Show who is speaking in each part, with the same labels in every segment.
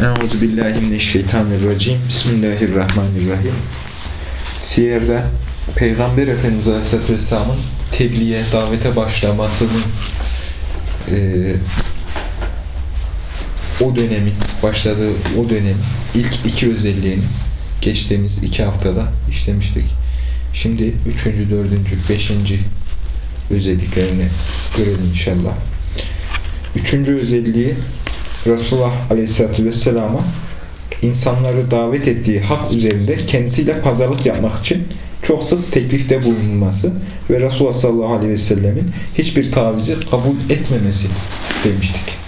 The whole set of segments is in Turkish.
Speaker 1: Euzu billahi mineşşeytanirracim. Bismillahirrahmanirrahim. Siyer'de Peygamber Efendimiz Aleyhisselatü Vesselam'ın tebliğe, davete başlamasının e, o dönemin, başladığı o dönemin ilk iki özelliğini geçtiğimiz iki haftada işlemiştik. Şimdi üçüncü, dördüncü, beşinci özelliklerini görelim inşallah. Üçüncü özelliği Resulullah Aleyhisselatü Vesselam'a insanları davet ettiği hak üzerinde kendisiyle pazarlık yapmak için çok sık teklifte bulunması ve Resulullah sallallahu aleyhi ve hiçbir tavizi kabul etmemesi demiştik.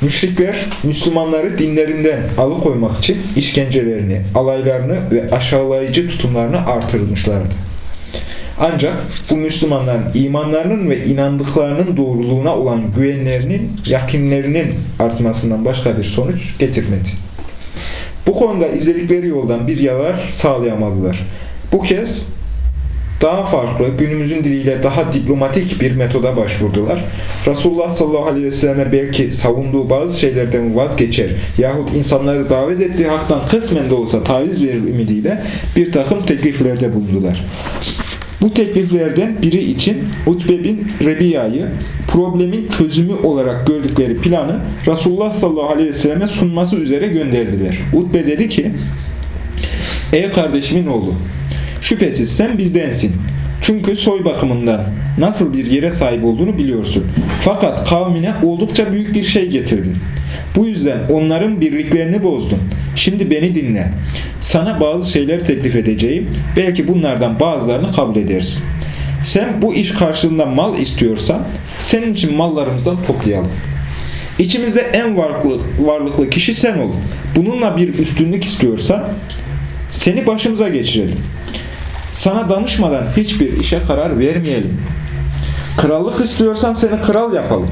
Speaker 1: Müşrikler Müslümanları dinlerinden alıkoymak için işkencelerini, alaylarını ve aşağılayıcı tutumlarını artırmışlardı. Ancak bu Müslümanların imanlarının ve inandıklarının doğruluğuna olan güvenlerinin, yakinlerinin artmasından başka bir sonuç getirmedi. Bu konuda izledikleri yoldan bir yarar sağlayamadılar. Bu kez daha farklı, günümüzün diliyle daha diplomatik bir metoda başvurdular. Resulullah sallallahu aleyhi ve selleme belki savunduğu bazı şeylerden vazgeçer yahut insanları davet ettiği haktan kısmen de olsa taviz verir ümidiyle bir takım tekliflerde bulundular. Bu tekliflerden biri için Utbe bin Rebiya'yı problemin çözümü olarak gördükleri planı Resulullah sallallahu aleyhi ve selleme sunması üzere gönderdiler. Utbe dedi ki, Ey kardeşimin oğlu, şüphesiz sen bizdensin. Çünkü soy bakımından nasıl bir yere sahip olduğunu biliyorsun. Fakat kavmine oldukça büyük bir şey getirdin. Bu yüzden onların birliklerini bozdun. Şimdi beni dinle. Sana bazı şeyler teklif edeceğim. Belki bunlardan bazılarını kabul edersin. Sen bu iş karşılığında mal istiyorsan senin için mallarımızdan toplayalım. İçimizde en varlıklı, varlıklı kişi sen ol. Bununla bir üstünlük istiyorsan seni başımıza geçirelim. Sana danışmadan hiçbir işe karar vermeyelim. Krallık istiyorsan seni kral yapalım.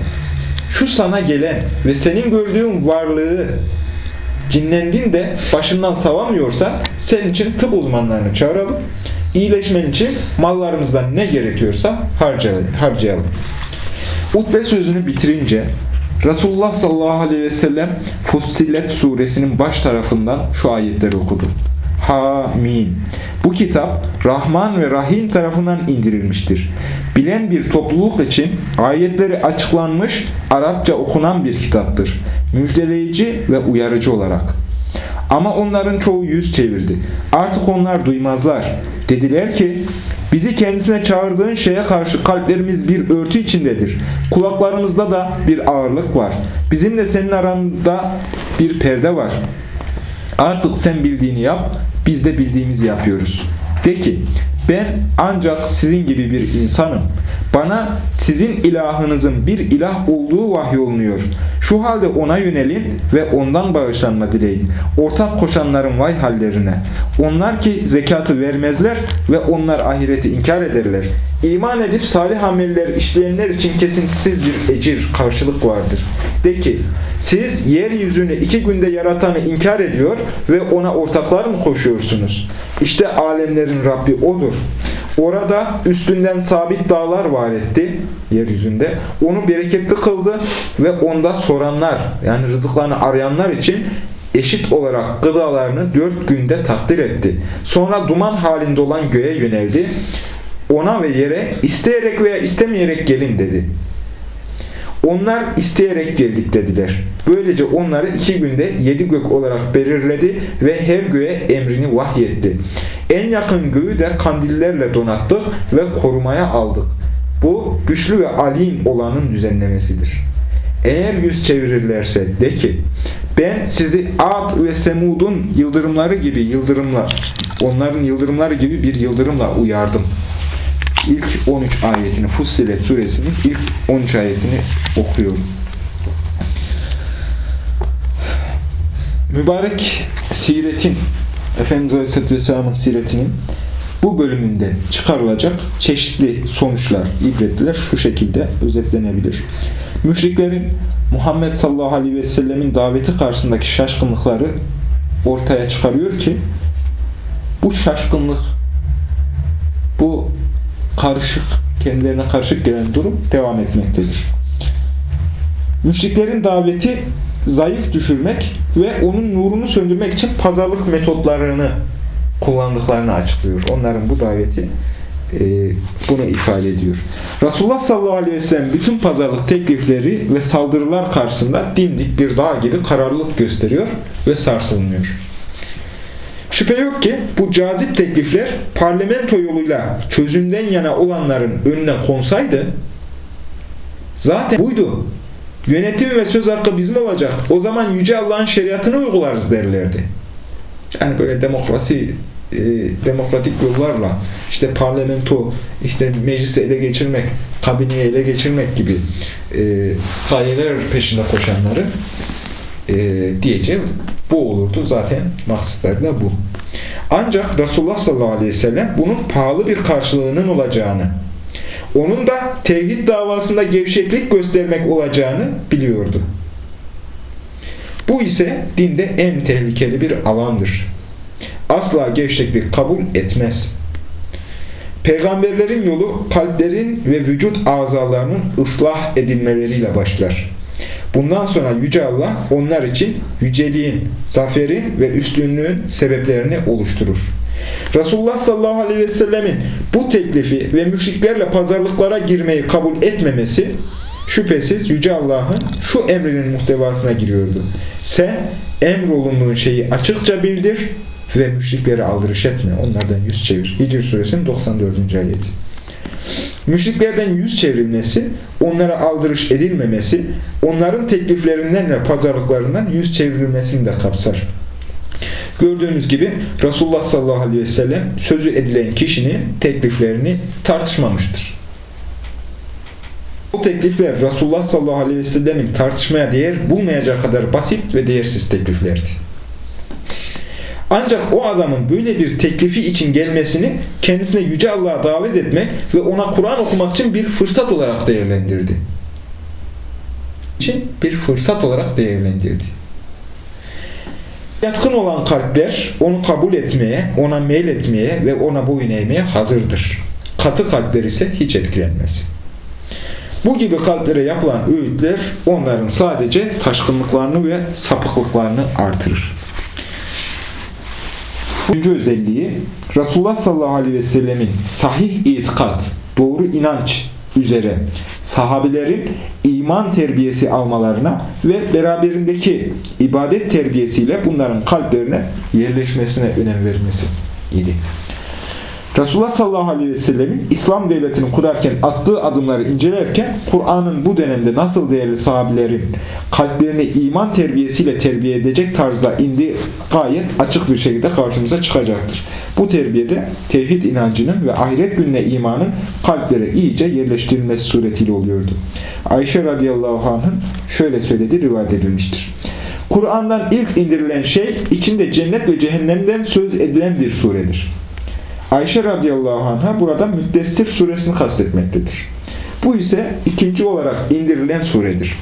Speaker 1: Şu sana gelen ve senin gördüğün varlığı cinlendin de başından savamıyorsa senin için tıp uzmanlarını çağıralım. İyileşmen için mallarımızdan ne gerekiyorsa harcayalım. Utbe sözünü bitirince Resulullah sallallahu aleyhi ve sellem Fussilet suresinin baş tarafından şu ayetleri okudu. Hamim. Bu kitap Rahman ve Rahim tarafından indirilmiştir. Bilen bir topluluk için ayetleri açıklanmış, Arapça okunan bir kitaptır. Müjdeleyici ve uyarıcı olarak. Ama onların çoğu yüz çevirdi. Artık onlar duymazlar. Dediler ki, bizi kendisine çağırdığın şeye karşı kalplerimiz bir örtü içindedir. Kulaklarımızda da bir ağırlık var. Bizimle senin aranda bir perde var. Artık sen bildiğini yap, biz de bildiğimizi yapıyoruz. De ki, ben ancak sizin gibi bir insanım. Bana sizin ilahınızın bir ilah olduğu vahyolunuyor. Şu halde ona yönelin ve ondan bağışlanma dileyin. Ortak koşanların vay hallerine. Onlar ki zekatı vermezler ve onlar ahireti inkar ederler. İman edip salih ameller işleyenler için kesintisiz bir ecir, karşılık vardır. De ki, siz yeryüzünü iki günde yaratanı inkar ediyor ve ona ortaklar mı koşuyorsunuz? İşte alemlerin Rabbi O'dur. Orada üstünden sabit dağlar var etti yeryüzünde. Onu bereketli kıldı ve onda soranlar yani rızıklarını arayanlar için eşit olarak gıdalarını dört günde takdir etti. Sonra duman halinde olan göğe yöneldi. Ona ve yere isteyerek veya istemeyerek gelin dedi. Onlar isteyerek geldik dediler. Böylece onları iki günde yedi gök olarak belirledi ve her göğe emrini vahyetti. En yakın göğü de kandillerle donattık ve korumaya aldık. Bu güçlü ve alim olanın düzenlemesidir. Eğer yüz çevirirlerse de ki ben sizi Ad ve Semud'un yıldırımları gibi yıldırımla onların yıldırımları gibi bir yıldırımla uyardım ilk 13 ayetini Fussilet suresinin ilk 13 ayetini okuyorum. Mübarek siretin Efendimiz Aleyhisselatü Vesselam'ın siretinin bu bölümünden çıkarılacak çeşitli sonuçlar, ibretler şu şekilde özetlenebilir. Müşriklerin Muhammed sallallahu aleyhi ve sellemin daveti karşısındaki şaşkınlıkları ortaya çıkarıyor ki bu şaşkınlık, bu karışık, kendilerine karışık gelen durum devam etmektedir. Müşriklerin daveti zayıf düşürmek ve onun nurunu söndürmek için pazarlık metotlarını kullandıklarını açıklıyor. Onların bu daveti e, bunu ifade ediyor. Resulullah sallallahu aleyhi ve sellem bütün pazarlık teklifleri ve saldırılar karşısında dimdik bir dağ gibi kararlılık gösteriyor ve sarsılmıyor. Şüphe yok ki bu cazip teklifler parlamento yoluyla çözümden yana olanların önüne konsaydı zaten buydu. Yönetim ve söz hakkı bizim olacak. O zaman Yüce Allah'ın şeriatını uygularız derlerdi. Yani böyle demokrasi e, demokratik yollarla işte parlamento, işte meclisi ele geçirmek, kabineyi ele geçirmek gibi e, gayeler peşinde koşanları e, diyeceğim bu olurdu. Zaten maksatları da bu. Ancak Resulullah sallallahu aleyhi ve sellem bunun pahalı bir karşılığının olacağını, onun da tevhid davasında gevşeklik göstermek olacağını biliyordu. Bu ise dinde en tehlikeli bir alandır. Asla gevşeklik kabul etmez. Peygamberlerin yolu kalplerin ve vücut azalarının ıslah edilmeleriyle başlar. Bundan sonra Yüce Allah onlar için yüceliğin, zaferin ve üstünlüğün sebeplerini oluşturur. Resulullah sallallahu aleyhi ve sellemin bu teklifi ve müşriklerle pazarlıklara girmeyi kabul etmemesi şüphesiz Yüce Allah'ın şu emrinin muhtevasına giriyordu. Sen emrolunduğun şeyi açıkça bildir ve müşriklere aldırış etme. Onlardan yüz çevir. Hicr suresinin 94. ayeti. Müşriklerden yüz çevrilmesi, onlara aldırış edilmemesi, onların tekliflerinden ve pazarlıklarından yüz çevrilmesini de kapsar. Gördüğünüz gibi Resulullah sallallahu aleyhi ve sellem sözü edilen kişinin tekliflerini tartışmamıştır. Bu teklifler Resulullah sallallahu aleyhi ve sellemin tartışmaya değer bulmayacak kadar basit ve değersiz tekliflerdi. Ancak o adamın böyle bir teklifi için gelmesini kendisine Yüce Allah'a davet etmek ve ona Kur'an okumak için bir fırsat olarak değerlendirdi. için bir fırsat olarak değerlendirdi. Yatkın olan kalpler onu kabul etmeye, ona meyil etmeye ve ona boyun eğmeye hazırdır. Katı kalpler ise hiç etkilenmez. Bu gibi kalplere yapılan öğütler onların sadece taşkınlıklarını ve sapıklıklarını artırır. Üçüncü özelliği Resulullah sallallahu aleyhi ve sellemin sahih itikat, doğru inanç üzere sahabelerin iman terbiyesi almalarına ve beraberindeki ibadet terbiyesiyle bunların kalplerine yerleşmesine önem vermesi idi. Resulullah sallallahu aleyhi ve sellemin İslam devletini kurarken attığı adımları incelerken Kur'an'ın bu dönemde nasıl değerli sahabilerin kalplerini iman terbiyesiyle terbiye edecek tarzda indi gayet açık bir şekilde karşımıza çıkacaktır. Bu terbiyede tevhid inancının ve ahiret gününe imanın kalplere iyice yerleştirilmesi suretiyle oluyordu. Ayşe radıyallahu anh'ın şöyle söylediği rivayet edilmiştir. Kur'an'dan ilk indirilen şey içinde cennet ve cehennemden söz edilen bir suredir. Ayşe radıyallahu anh'a burada Müddessir suresini kastetmektedir. Bu ise ikinci olarak indirilen suredir.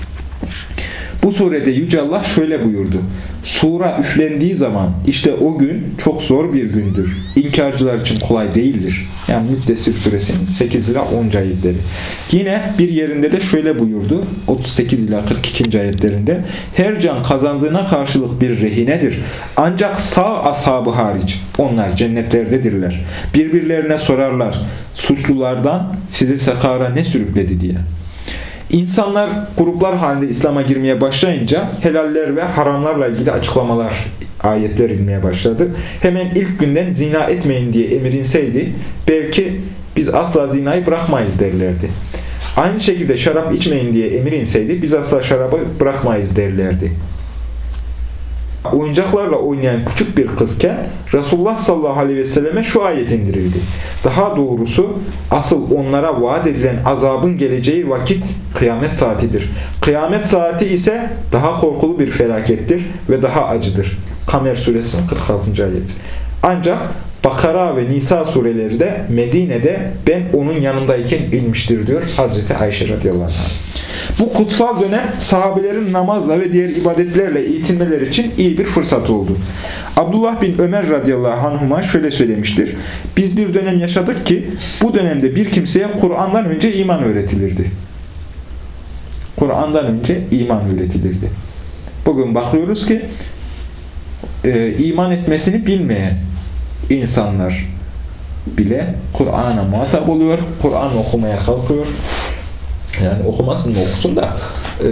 Speaker 1: Bu surede Yüce Allah şöyle buyurdu. Sura üflendiği zaman işte o gün çok zor bir gündür. İnkarcılar için kolay değildir. Yani Müddessir suresinin 8 ila 10. ayetleri. Yine bir yerinde de şöyle buyurdu. 38 ila 42. ayetlerinde. Her can kazandığına karşılık bir rehinedir. Ancak sağ ashabı hariç. Onlar cennetlerdedirler. Birbirlerine sorarlar. Suçlulardan sizi sakara ne sürükledi diye. İnsanlar gruplar halinde İslam'a girmeye başlayınca helaller ve haramlarla ilgili açıklamalar, ayetler inmeye başladı. Hemen ilk günden zina etmeyin diye emir inseydi belki biz asla zinayı bırakmayız derlerdi. Aynı şekilde şarap içmeyin diye emir inseydi biz asla şarabı bırakmayız derlerdi oyuncaklarla oynayan küçük bir kızken Resulullah sallallahu aleyhi ve selleme şu ayet indirildi. Daha doğrusu asıl onlara vaat edilen azabın geleceği vakit kıyamet saatidir. Kıyamet saati ise daha korkulu bir felakettir ve daha acıdır. Kamer suresinin 46. ayet. Ancak Bakara ve Nisa sureleri de Medine'de ben onun yanındayken inmiştir diyor Hazreti Ayşe radıyallahu anh. Bu kutsal dönem sahabelerin namazla ve diğer ibadetlerle eğitilmeleri için iyi bir fırsat oldu. Abdullah bin Ömer radıyallahu anhuma şöyle söylemiştir. Biz bir dönem yaşadık ki bu dönemde bir kimseye Kur'an'dan önce iman öğretilirdi. Kur'an'dan önce iman öğretilirdi. Bugün bakıyoruz ki e, iman etmesini bilmeyen insanlar bile Kur'an'a muhatap oluyor, Kur'an okumaya kalkıyor. Yani okumasın mı okusun da e,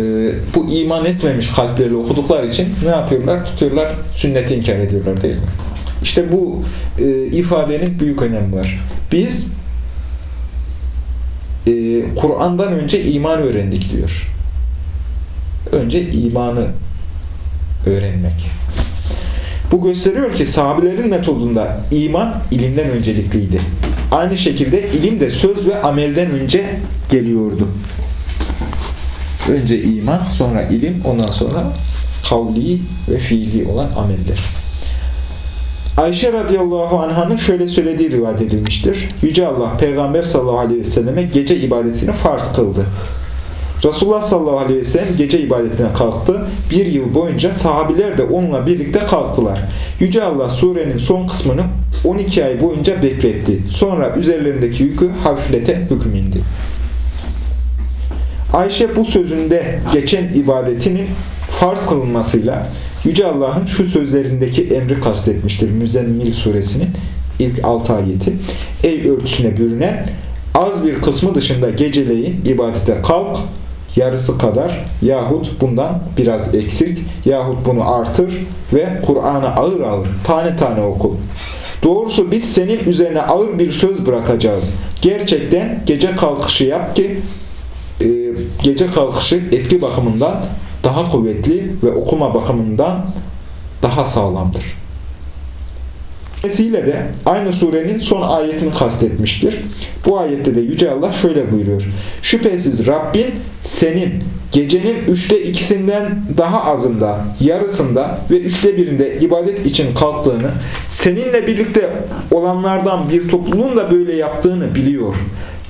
Speaker 1: bu iman etmemiş kalpleriyle okudukları için ne yapıyorlar? Tutuyorlar, sünneti inkar ediyorlar değil mi? İşte bu e, ifadenin büyük önemi var. Biz e, Kur'an'dan önce iman öğrendik diyor. Önce imanı öğrenmek. Bu gösteriyor ki sahabelerin metodunda iman ilimden öncelikliydi. Aynı şekilde ilim de söz ve amelden önce geliyordu. Önce iman, sonra ilim, ondan sonra kavli ve fiili olan ameller. Ayşe radıyallahu anh'ın şöyle söylediği rivayet edilmiştir. Yüce Allah Peygamber sallallahu aleyhi ve selleme gece ibadetini farz kıldı. Resulullah sallallahu aleyhi ve sellem gece ibadetine kalktı. Bir yıl boyunca sahabiler de onunla birlikte kalktılar. Yüce Allah surenin son kısmını 12 ay boyunca bekletti. Sonra üzerlerindeki yükü hafiflete hüküm indi. Ayşe bu sözünde geçen ibadetinin farz kılınmasıyla Yüce Allah'ın şu sözlerindeki emri kastetmiştir. Müzzemmil suresinin ilk 6 ayeti. Ey örtüsüne bürünen az bir kısmı dışında geceleyin ibadete kalk yarısı kadar yahut bundan biraz eksik yahut bunu artır ve Kur'an'ı ağır ağır tane tane oku. Doğrusu biz senin üzerine ağır bir söz bırakacağız. Gerçekten gece kalkışı yap ki e, gece kalkışı etki bakımından daha kuvvetli ve okuma bakımından daha sağlamdır. Dolayısıyla de aynı surenin son ayetini kastetmiştir. Bu ayette de Yüce Allah şöyle buyuruyor. Şüphesiz Rabbin senin gecenin üçte ikisinden daha azında, yarısında ve üçte birinde ibadet için kalktığını, seninle birlikte olanlardan bir topluluğun da böyle yaptığını biliyor.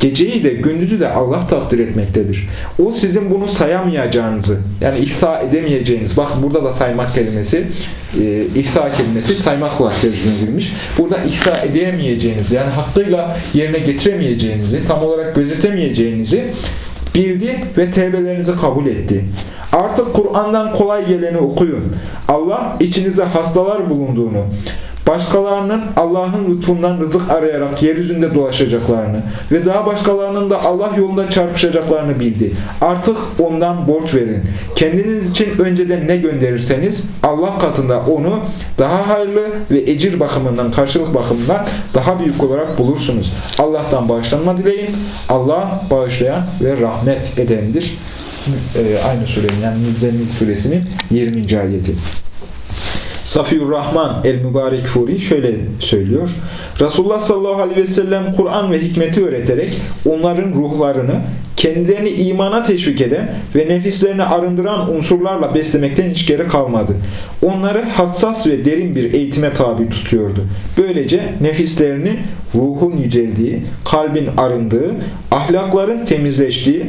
Speaker 1: Geceyi de gündüzü de Allah takdir etmektedir. O sizin bunu sayamayacağınızı, yani ihsa edemeyeceğiniz, bak burada da saymak kelimesi, e, ihsa kelimesi saymakla tercüme edilmiş. Burada ihsa edemeyeceğiniz, yani hakkıyla yerine getiremeyeceğinizi, tam olarak gözetemeyeceğinizi bildi ve tevbelerinizi kabul etti. Artık Kur'an'dan kolay geleni okuyun. Allah içinizde hastalar bulunduğunu, başkalarının Allah'ın lütfundan rızık arayarak yeryüzünde dolaşacaklarını ve daha başkalarının da Allah yolunda çarpışacaklarını bildi. Artık ondan borç verin. Kendiniz için önceden ne gönderirseniz Allah katında onu daha hayırlı ve ecir bakımından, karşılık bakımından daha büyük olarak bulursunuz. Allah'tan bağışlanma dileyin. Allah bağışlayan ve rahmet edendir. Ee, aynı surenin yani Müzzemmil suresinin 20. ayeti. Safiyur Rahman el-Mübarek Furi şöyle söylüyor. Resulullah sallallahu aleyhi ve sellem Kur'an ve hikmeti öğreterek onların ruhlarını kendilerini imana teşvik eden ve nefislerini arındıran unsurlarla beslemekten hiç geri kalmadı. Onları hassas ve derin bir eğitime tabi tutuyordu. Böylece nefislerini ruhun yüceldiği, kalbin arındığı, ahlakların temizleştiği,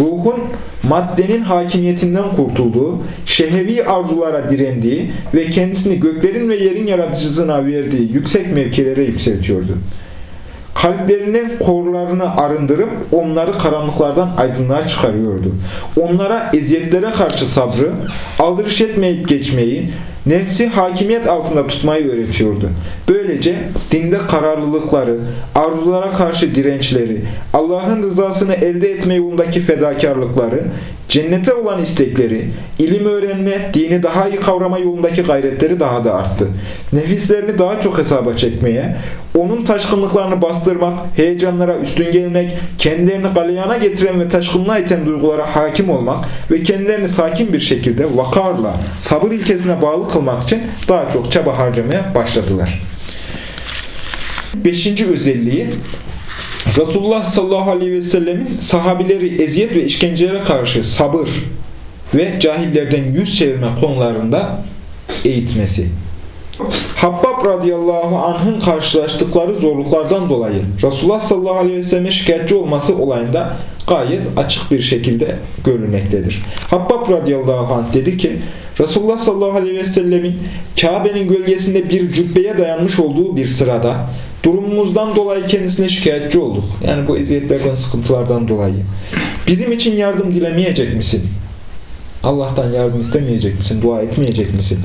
Speaker 1: ruhun maddenin hakimiyetinden kurtulduğu, şehevi arzulara direndiği ve kendisini göklerin ve yerin yaratıcısına verdiği yüksek mevkilere yükseltiyordu kalplerinin korlarını arındırıp onları karanlıklardan aydınlığa çıkarıyordu. Onlara eziyetlere karşı sabrı, aldırış etmeyip geçmeyi, nefsi hakimiyet altında tutmayı öğretiyordu. Böylece dinde kararlılıkları, arzulara karşı dirençleri, Allah'ın rızasını elde etme yolundaki fedakarlıkları, cennete olan istekleri, ilim öğrenme, dini daha iyi kavrama yolundaki gayretleri daha da arttı. Nefislerini daha çok hesaba çekmeye, onun taşkınlıklarını bastırmak, heyecanlara üstün gelmek, kendilerini galeyana getiren ve taşkınlığa iten duygulara hakim olmak ve kendilerini sakin bir şekilde vakarla, sabır ilkesine bağlı kılmak için daha çok çaba harcamaya başladılar. Beşinci özelliği Resulullah sallallahu aleyhi ve sellemin sahabileri eziyet ve işkencelere karşı sabır ve cahillerden yüz çevirme konularında eğitmesi. Habbab radıyallahu anh'ın karşılaştıkları zorluklardan dolayı Resulullah sallallahu aleyhi ve selleme şikayetçi olması olayında gayet açık bir şekilde görülmektedir. Habbab radıyallahu anh dedi ki Resulullah sallallahu aleyhi ve sellemin Kabe'nin gölgesinde bir cübbeye dayanmış olduğu bir sırada durumumuzdan dolayı kendisine şikayetçi olduk. Yani bu eziyetlerden, sıkıntılardan dolayı. Bizim için yardım dilemeyecek misin? Allah'tan yardım istemeyecek misin? Dua etmeyecek misin?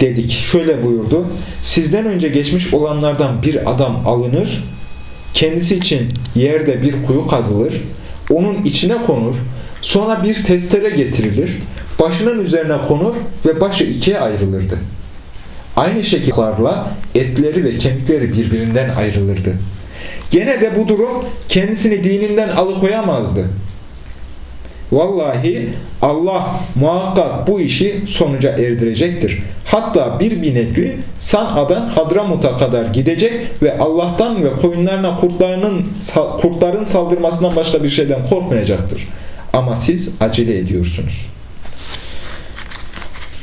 Speaker 1: Dedik. Şöyle buyurdu. Sizden önce geçmiş olanlardan bir adam alınır. Kendisi için yerde bir kuyu kazılır. Onun içine konur. Sonra bir testere getirilir. Başının üzerine konur ve başı ikiye ayrılırdı. Aynı şekillerle etleri ve kemikleri birbirinden ayrılırdı. Gene de bu durum kendisini dininden alıkoyamazdı. Vallahi Allah muhakkak bu işi sonuca erdirecektir. Hatta bir binekli San'a'dan Hadramut'a kadar gidecek ve Allah'tan ve koyunlarına kurtlarının, kurtların saldırmasından başka bir şeyden korkmayacaktır. Ama siz acele ediyorsunuz.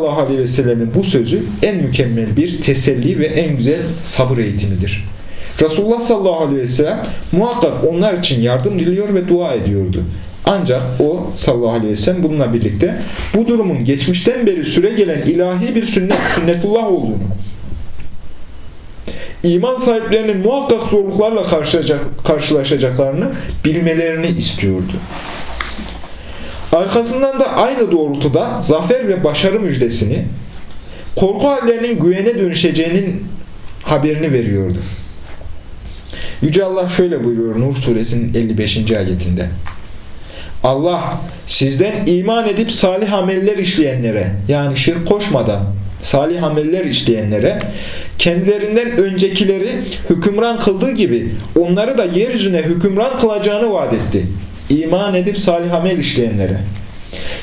Speaker 1: Allah Aleyhi ve Sellem'in bu sözü en mükemmel bir teselli ve en güzel sabır eğitimidir. Resulullah sallallahu aleyhi ve sellem muhakkak onlar için yardım diliyor ve dua ediyordu. Ancak o sallallahu aleyhi ve sellem bununla birlikte bu durumun geçmişten beri süre gelen ilahi bir sünnet, sünnetullah olduğunu, iman sahiplerinin muhakkak zorluklarla karşılaşacaklarını bilmelerini istiyordu. Arkasından da aynı doğrultuda zafer ve başarı müjdesini, korku hallerinin güvene dönüşeceğinin haberini veriyordu. Yüce Allah şöyle buyuruyor Nur suresinin 55. ayetinde. Allah sizden iman edip salih ameller işleyenlere yani şirk koşmadan salih ameller işleyenlere kendilerinden öncekileri hükümran kıldığı gibi onları da yeryüzüne hükümran kılacağını vaat etti. İman edip salih amel işleyenlere.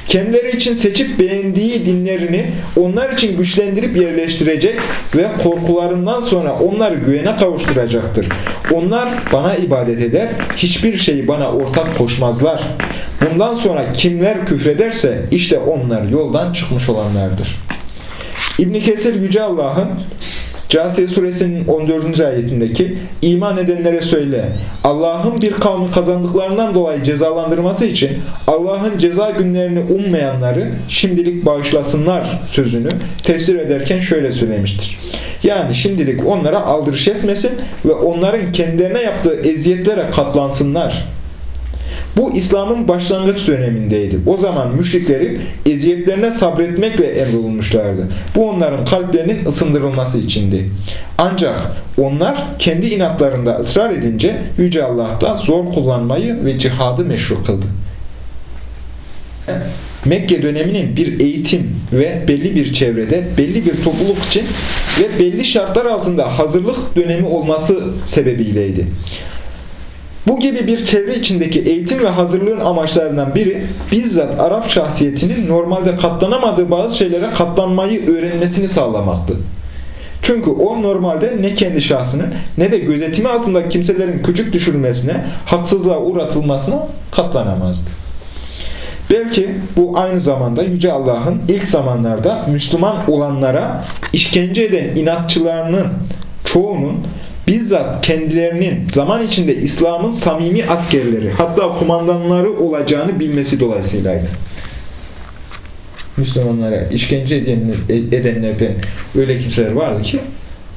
Speaker 1: Kendileri için seçip beğendiği dinlerini onlar için güçlendirip yerleştirecek ve korkularından sonra onları güvene kavuşturacaktır. Onlar bana ibadet eder, hiçbir şeyi bana ortak koşmazlar. Bundan sonra kimler küfrederse işte onlar yoldan çıkmış olanlardır. İbn Kesir Yüce Allah'ın Câsiye suresinin 14. ayetindeki iman edenlere söyle. Allah'ın bir kavmi kazandıklarından dolayı cezalandırması için Allah'ın ceza günlerini ummayanları şimdilik bağışlasınlar sözünü tefsir ederken şöyle söylemiştir. Yani şimdilik onlara aldırış etmesin ve onların kendilerine yaptığı eziyetlere katlansınlar. Bu İslam'ın başlangıç dönemindeydi. O zaman müşriklerin eziyetlerine sabretmekle emrolunmuşlardı. Bu onların kalplerinin ısındırılması içindi. Ancak onlar kendi inatlarında ısrar edince Yüce Allah'ta zor kullanmayı ve cihadı meşru kıldı. Mekke döneminin bir eğitim ve belli bir çevrede, belli bir topluluk için ve belli şartlar altında hazırlık dönemi olması sebebiyleydi. Bu gibi bir çevre içindeki eğitim ve hazırlığın amaçlarından biri bizzat Arap şahsiyetinin normalde katlanamadığı bazı şeylere katlanmayı öğrenmesini sağlamaktı. Çünkü o normalde ne kendi şahsının ne de gözetimi altında kimselerin küçük düşürülmesine, haksızlığa uğratılmasına katlanamazdı. Belki bu aynı zamanda Yüce Allah'ın ilk zamanlarda Müslüman olanlara işkence eden inatçılarının çoğunun bizzat kendilerinin zaman içinde İslam'ın samimi askerleri hatta kumandanları olacağını bilmesi dolayısıylaydı. Müslümanlara işkence edenlerden öyle kimseler vardı ki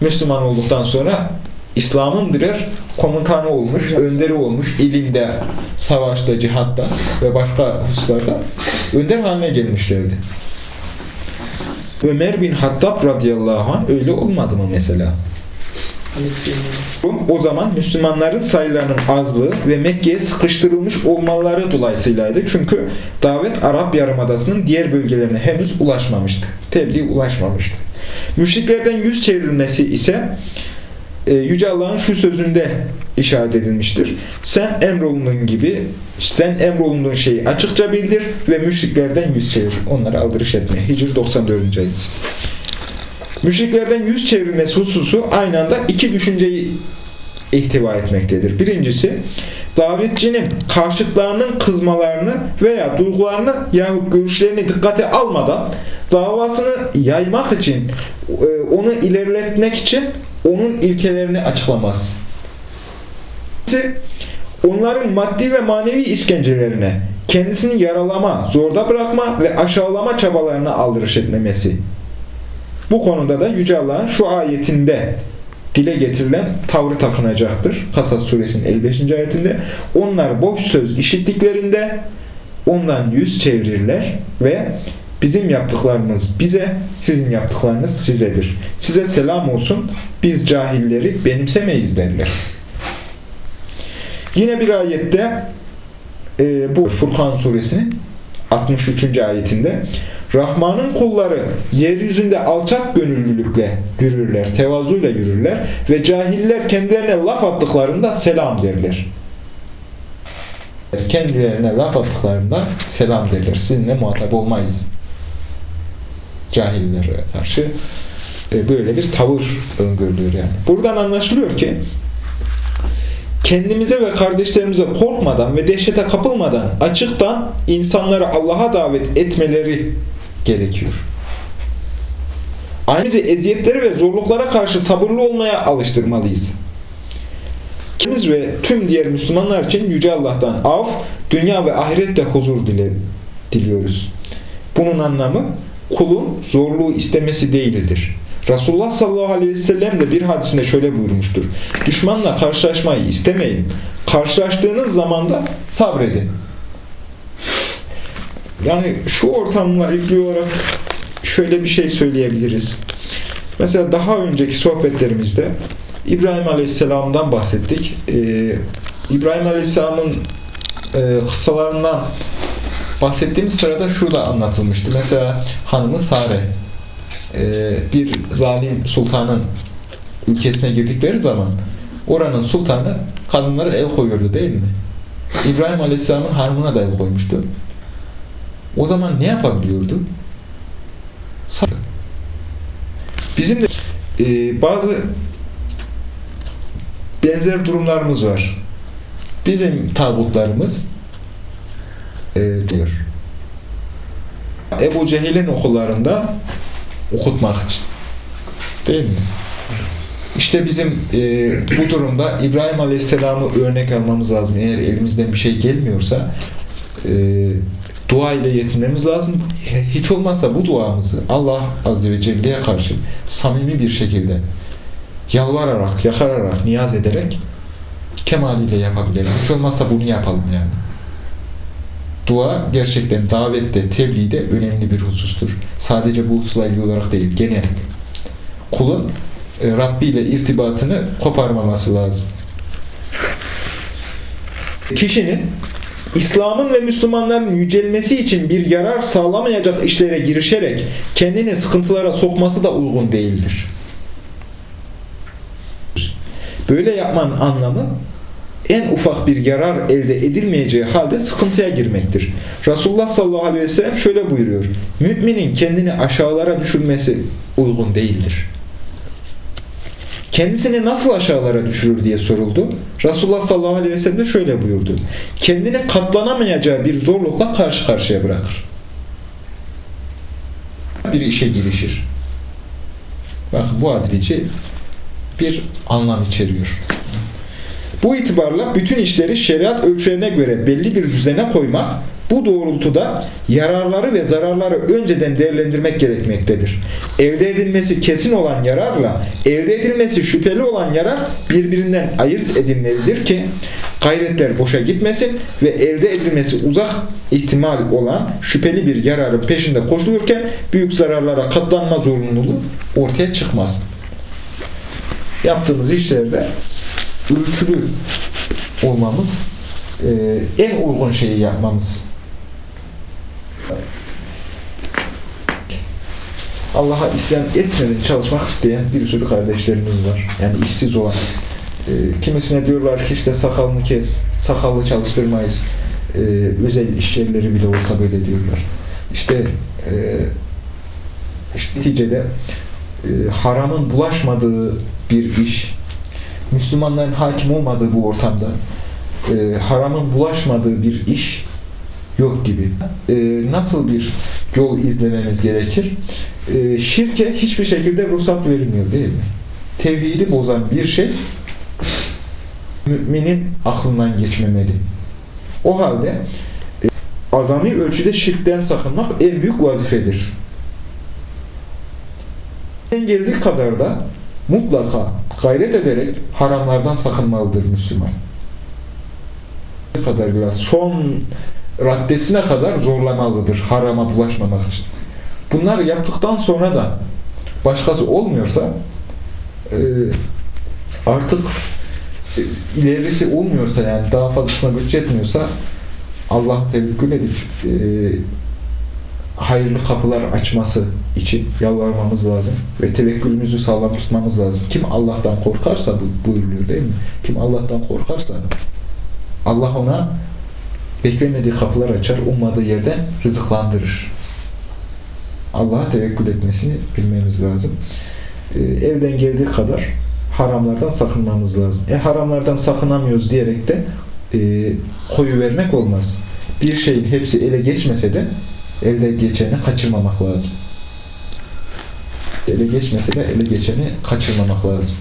Speaker 1: Müslüman olduktan sonra İslam'ın birer komutanı olmuş, önderi olmuş, ilimde, savaşta, cihatta ve başka hususlarda önder haline gelmişlerdi. Ömer bin Hattab radıyallahu anh öyle olmadı mı mesela? O zaman Müslümanların sayılarının azlığı ve Mekke'ye sıkıştırılmış olmaları dolayısıylaydı. Çünkü davet Arap Yarımadası'nın diğer bölgelerine henüz ulaşmamıştı. Tebliğ ulaşmamıştı. Müşriklerden yüz çevrilmesi ise e, Yüce Allah'ın şu sözünde işaret edilmiştir. Sen emrolunduğun gibi, sen emrolunduğun şeyi açıkça bildir ve müşriklerden yüz çevir. Onlara aldırış etme. Hicr 94. ayet. Müşriklerden yüz çevirmesi hususu aynı anda iki düşünceyi ihtiva etmektedir. Birincisi, davetçinin karşıtlarının kızmalarını veya duygularını yahut görüşlerini dikkate almadan davasını yaymak için, e, onu ilerletmek için onun ilkelerini açıklamaz. Onların maddi ve manevi işkencelerine, kendisini yaralama, zorda bırakma ve aşağılama çabalarına aldırış etmemesi. Bu konuda da Yüce Allah'ın şu ayetinde dile getirilen tavrı takınacaktır. Kasas suresinin 55. ayetinde. Onlar boş söz işittiklerinde ondan yüz çevirirler ve bizim yaptıklarımız bize, sizin yaptıklarınız sizedir. Size selam olsun, biz cahilleri benimsemeyiz derler. Yine bir ayette e, bu Furkan suresinin 63. ayetinde Rahman'ın kulları yeryüzünde alçak gönüllülükle yürürler, tevazuyla yürürler ve cahiller kendilerine laf attıklarında selam derler. Kendilerine laf attıklarında selam derler. Sizinle muhatap olmayız. Cahillere karşı e, böyle bir tavır öngörülüyor yani. Buradan anlaşılıyor ki kendimize ve kardeşlerimize korkmadan ve dehşete kapılmadan açıktan insanları Allah'a davet etmeleri gerekiyor. Ayrıca eziyetlere ve zorluklara karşı sabırlı olmaya alıştırmalıyız. Kendimiz ve tüm diğer Müslümanlar için Yüce Allah'tan af, dünya ve ahirette huzur diliyoruz. Bunun anlamı kulun zorluğu istemesi değildir. Resulullah sallallahu aleyhi ve sellem de bir hadisinde şöyle buyurmuştur. Düşmanla karşılaşmayı istemeyin. Karşılaştığınız zaman da sabredin. Yani şu ortamla ilgili olarak şöyle bir şey söyleyebiliriz. Mesela daha önceki sohbetlerimizde İbrahim Aleyhisselam'dan bahsettik. Ee, İbrahim Aleyhisselam'ın e, kıssalarından bahsettiğimiz sırada şurada anlatılmıştı. Mesela hanımı Sare e, bir zalim sultanın ülkesine girdikleri zaman oranın sultanı kadınlara el koyuyordu değil mi? İbrahim Aleyhisselam'ın hanımına da el koymuştu. O zaman ne yapabiliyordu? Bizim de e, bazı benzer durumlarımız var. Bizim tağutlarımız e, diyor. Ebu Cehil'in okullarında okutmak için. Değil mi? İşte bizim e, bu durumda İbrahim Aleyhisselam'ı örnek almamız lazım. Eğer elimizden bir şey gelmiyorsa e, dua ile yetinmemiz lazım. Hiç olmazsa bu duamızı Allah Azze ve Celle'ye karşı samimi bir şekilde yalvararak, yakararak, niyaz ederek kemaliyle yapabilelim. Hiç olmazsa bunu yapalım yani. Dua gerçekten davette, tebliğde önemli bir husustur. Sadece bu hususla ilgili olarak değil, genel. Kulun e, Rabbi ile irtibatını koparmaması lazım. Kişinin İslam'ın ve Müslümanların yücelmesi için bir yarar sağlamayacak işlere girişerek kendini sıkıntılara sokması da uygun değildir. Böyle yapmanın anlamı en ufak bir yarar elde edilmeyeceği halde sıkıntıya girmektir. Resulullah sallallahu aleyhi ve sellem şöyle buyuruyor. Müminin kendini aşağılara düşürmesi uygun değildir. Kendisini nasıl aşağılara düşürür diye soruldu. Resulullah sallallahu aleyhi ve sellem de şöyle buyurdu. Kendini katlanamayacağı bir zorlukla karşı karşıya bırakır. Bir işe girişir. Bak bu adici bir anlam içeriyor. Bu itibarla bütün işleri şeriat ölçülerine göre belli bir düzene koymak, bu doğrultuda yararları ve zararları önceden değerlendirmek gerekmektedir. Elde edilmesi kesin olan yararla elde edilmesi şüpheli olan yarar birbirinden ayırt edilmelidir ki gayretler boşa gitmesin ve elde edilmesi uzak ihtimal olan şüpheli bir yararın peşinde koşulurken büyük zararlara katlanma zorunluluğu ortaya çıkmasın. Yaptığımız işlerde ölçülü olmamız, e, en uygun şeyi yapmamız. Allah'a isyan etmeden çalışmak isteyen bir sürü kardeşlerimiz var. Yani işsiz olan. E, kimisine diyorlar ki işte sakalını kes, sakallı çalıştırmayız. E, özel iş yerleri bile olsa böyle diyorlar. İşte, e, işte neticede e, haramın bulaşmadığı bir iş, Müslümanların hakim olmadığı bu ortamda e, haramın bulaşmadığı bir iş yok gibi. E, nasıl bir yol izlememiz gerekir? E, şirke hiçbir şekilde ruhsat verilmiyor değil mi? Tevhidi bozan bir şey müminin aklından geçmemeli. O halde e, azami ölçüde şirkten sakınmak en büyük vazifedir. Geldiği kadar da mutlaka gayret ederek haramlardan sakınmalıdır Müslüman. Ne kadar biraz son raddesine kadar zorlamalıdır harama bulaşmamak için. Bunları yaptıktan sonra da başkası olmuyorsa e, artık e, ilerisi olmuyorsa yani daha fazlasına güç yetmiyorsa Allah tevekkül edip e, hayırlı kapılar açması için yalvarmamız lazım ve tevekkülümüzü sağlam tutmamız lazım. Kim Allah'tan korkarsa bu buyuruluyor değil mi? Kim Allah'tan korkarsa Allah ona beklemediği kapılar açar, ummadığı yerden rızıklandırır. Allah'a tevekkül etmesini bilmemiz lazım. Ee, evden geldiği kadar haramlardan sakınmamız lazım. E haramlardan sakınamıyoruz diyerek de e, koyu vermek olmaz. Bir şeyin hepsi ele geçmese de elde geçeni kaçırmamak lazım. Ele geçmese de ele geçeni kaçırmamak lazım.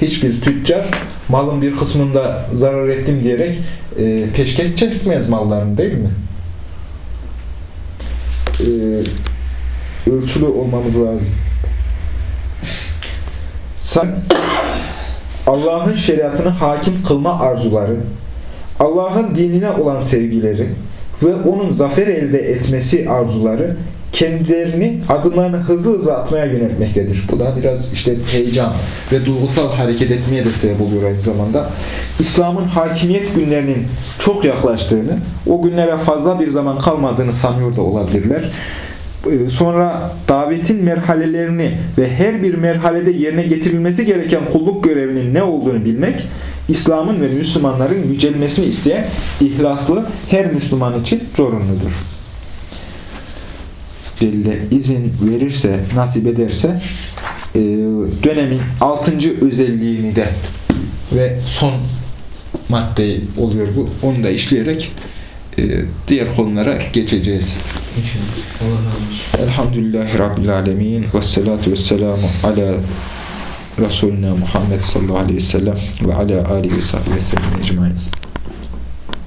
Speaker 1: Hiçbir tüccar malın bir kısmında zarar ettim diyerek e, peşkeş çekmez mallarını değil mi? E, ölçülü olmamız lazım. Sen Allah'ın şeriatını hakim kılma arzuları, Allah'ın dinine olan sevgileri ve onun zafer elde etmesi arzuları kendilerini adımlarını hızlı hızlı atmaya yöneltmektedir. Bu da biraz işte heyecan ve duygusal hareket etmeye de sebep oluyor aynı zamanda. İslam'ın hakimiyet günlerinin çok yaklaştığını, o günlere fazla bir zaman kalmadığını sanıyor da olabilirler. Ee, Sonra davetin merhalelerini ve her bir merhalede yerine getirilmesi gereken kulluk görevinin ne olduğunu bilmek, İslam'ın ve Müslümanların yücelmesini isteyen ihlaslı her Müslüman için zorunludur. Celle izin verirse, nasip ederse e, dönemin altıncı özelliğini de ve son madde oluyor bu. Onu da işleyerek e, diğer konulara geçeceğiz. Elhamdülillahi Rabbil Alemin ve salatu ve selamu ala Resulina Muhammed sallallahu aleyhi ve sellem ve ala alihi ve sahbihi ve sellem ecmain.